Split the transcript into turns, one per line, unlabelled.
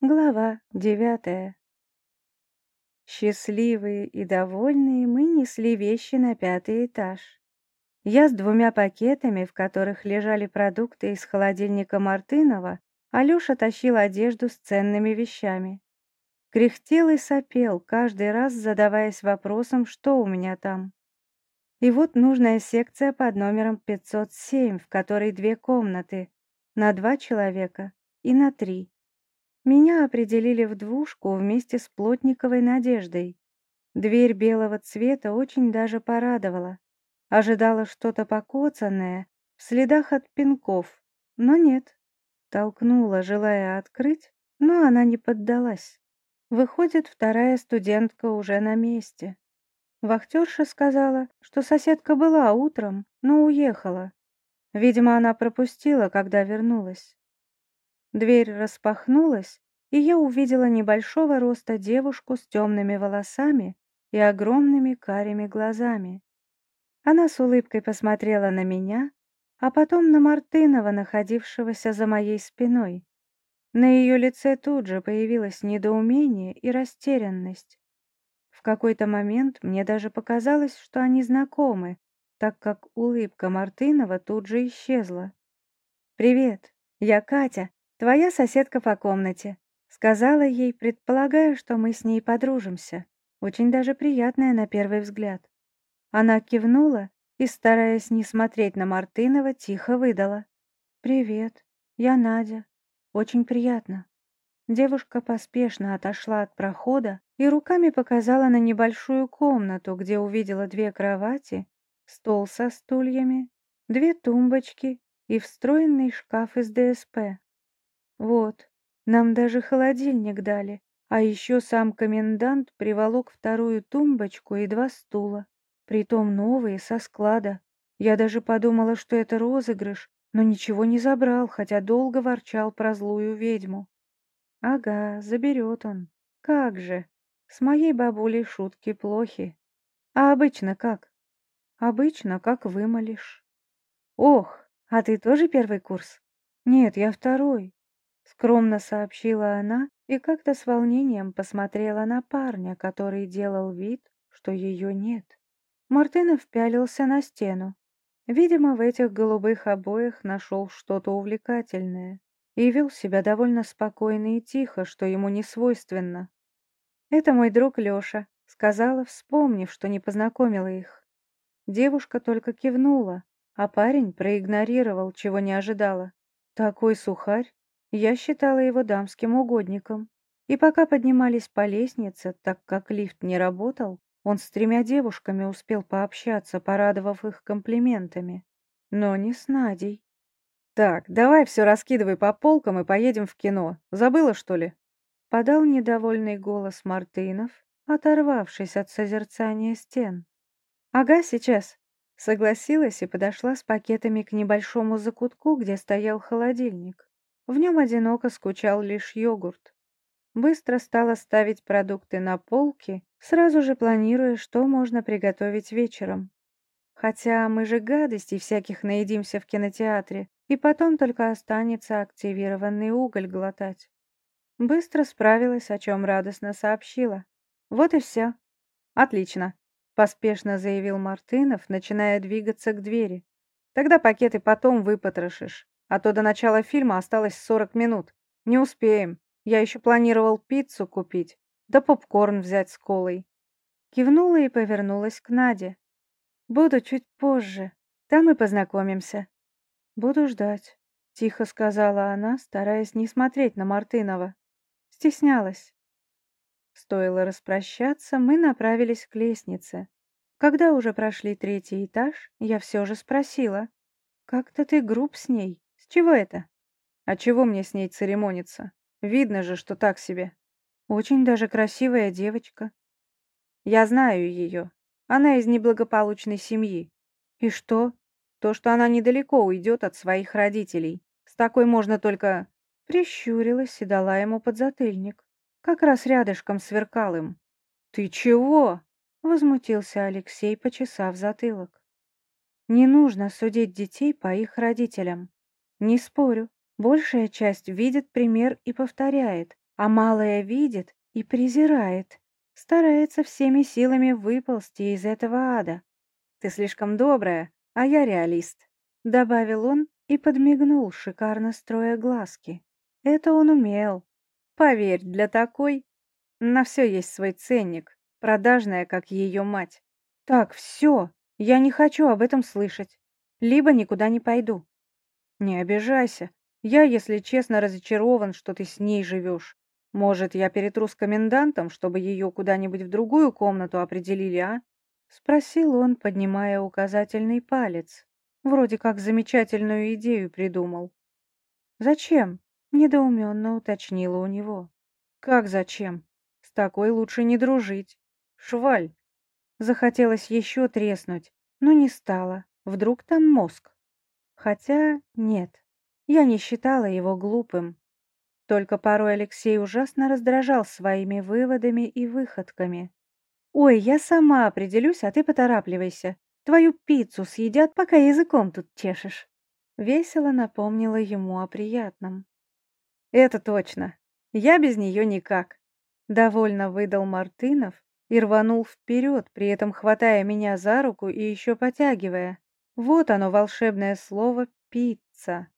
Глава девятая. Счастливые и довольные мы несли вещи на пятый этаж. Я с двумя пакетами, в которых лежали продукты из холодильника Мартынова, Алёша тащил одежду с ценными вещами. Кряхтел и сопел, каждый раз задаваясь вопросом, что у меня там. И вот нужная секция под номером 507, в которой две комнаты, на два человека и на три. Меня определили в двушку вместе с Плотниковой Надеждой. Дверь белого цвета очень даже порадовала. Ожидала что-то покоцанное, в следах от пинков, но нет. Толкнула, желая открыть, но она не поддалась. Выходит, вторая студентка уже на месте. Вахтерша сказала, что соседка была утром, но уехала. Видимо, она пропустила, когда вернулась. Дверь распахнулась, и я увидела небольшого роста девушку с темными волосами и огромными карими глазами. Она с улыбкой посмотрела на меня, а потом на Мартынова, находившегося за моей спиной. На ее лице тут же появилось недоумение и растерянность. В какой-то момент мне даже показалось, что они знакомы, так как улыбка Мартынова тут же исчезла. «Привет, я Катя», «Твоя соседка по комнате», — сказала ей, предполагая, что мы с ней подружимся. Очень даже приятная на первый взгляд. Она кивнула и, стараясь не смотреть на Мартынова, тихо выдала. «Привет, я Надя. Очень приятно». Девушка поспешно отошла от прохода и руками показала на небольшую комнату, где увидела две кровати, стол со стульями, две тумбочки и встроенный шкаф из ДСП. Вот, нам даже холодильник дали, а еще сам комендант приволок вторую тумбочку и два стула, притом новые, со склада. Я даже подумала, что это розыгрыш, но ничего не забрал, хотя долго ворчал про злую ведьму. Ага, заберет он. Как же. С моей бабулей шутки плохи. А обычно как? Обычно как вымолишь. Ох, а ты тоже первый курс? Нет, я второй. Скромно сообщила она и как-то с волнением посмотрела на парня, который делал вид, что ее нет. Мартынов пялился на стену. Видимо, в этих голубых обоях нашел что-то увлекательное и вел себя довольно спокойно и тихо, что ему не свойственно. «Это мой друг Леша», — сказала, вспомнив, что не познакомила их. Девушка только кивнула, а парень проигнорировал, чего не ожидала. Такой сухарь я считала его дамским угодником. И пока поднимались по лестнице, так как лифт не работал, он с тремя девушками успел пообщаться, порадовав их комплиментами. Но не с Надей. «Так, давай все раскидывай по полкам и поедем в кино. Забыла, что ли?» Подал недовольный голос Мартынов, оторвавшись от созерцания стен. «Ага, сейчас», — согласилась и подошла с пакетами к небольшому закутку, где стоял холодильник. В нем одиноко скучал лишь йогурт. Быстро стала ставить продукты на полки, сразу же планируя, что можно приготовить вечером. Хотя мы же гадостей всяких наедимся в кинотеатре, и потом только останется активированный уголь глотать. Быстро справилась, о чем радостно сообщила. Вот и все. Отлично, поспешно заявил Мартынов, начиная двигаться к двери. Тогда пакеты потом выпотрошишь. А то до начала фильма осталось 40 минут. Не успеем. Я еще планировал пиццу купить, да попкорн взять с колой. Кивнула и повернулась к Наде. Буду чуть позже. Там и познакомимся. Буду ждать, тихо сказала она, стараясь не смотреть на Мартынова. Стеснялась. Стоило распрощаться, мы направились к лестнице. Когда уже прошли третий этаж, я все же спросила. «Как-то ты груб с ней. Чего это? А чего мне с ней церемониться? Видно же, что так себе. Очень даже красивая девочка. Я знаю ее. Она из неблагополучной семьи. И что? То, что она недалеко уйдет от своих родителей. С такой можно только... Прищурилась и дала ему подзатыльник. Как раз рядышком сверкал им. «Ты чего?» — возмутился Алексей, почесав затылок. «Не нужно судить детей по их родителям. Не спорю, большая часть видит пример и повторяет, а малое видит и презирает, старается всеми силами выползти из этого ада. Ты слишком добрая, а я реалист, добавил он и подмигнул, шикарно строя глазки. Это он умел. Поверь, для такой на все есть свой ценник, продажная, как ее мать. Так, все, я не хочу об этом слышать. Либо никуда не пойду. Не обижайся. Я, если честно, разочарован, что ты с ней живешь. Может, я перетру с комендантом, чтобы ее куда-нибудь в другую комнату определили, а? Спросил он, поднимая указательный палец. Вроде как замечательную идею придумал. «Зачем?» — недоуменно уточнила у него. «Как зачем? С такой лучше не дружить. Шваль!» Захотелось еще треснуть, но не стало. Вдруг там мозг. Хотя нет, я не считала его глупым. Только порой Алексей ужасно раздражал своими выводами и выходками. «Ой, я сама определюсь, а ты поторапливайся. Твою пиццу съедят, пока языком тут чешешь». Весело напомнила ему о приятном. «Это точно. Я без нее никак», — довольно выдал Мартынов и рванул вперед, при этом хватая меня за руку и еще потягивая. Вот оно, волшебное слово «пицца».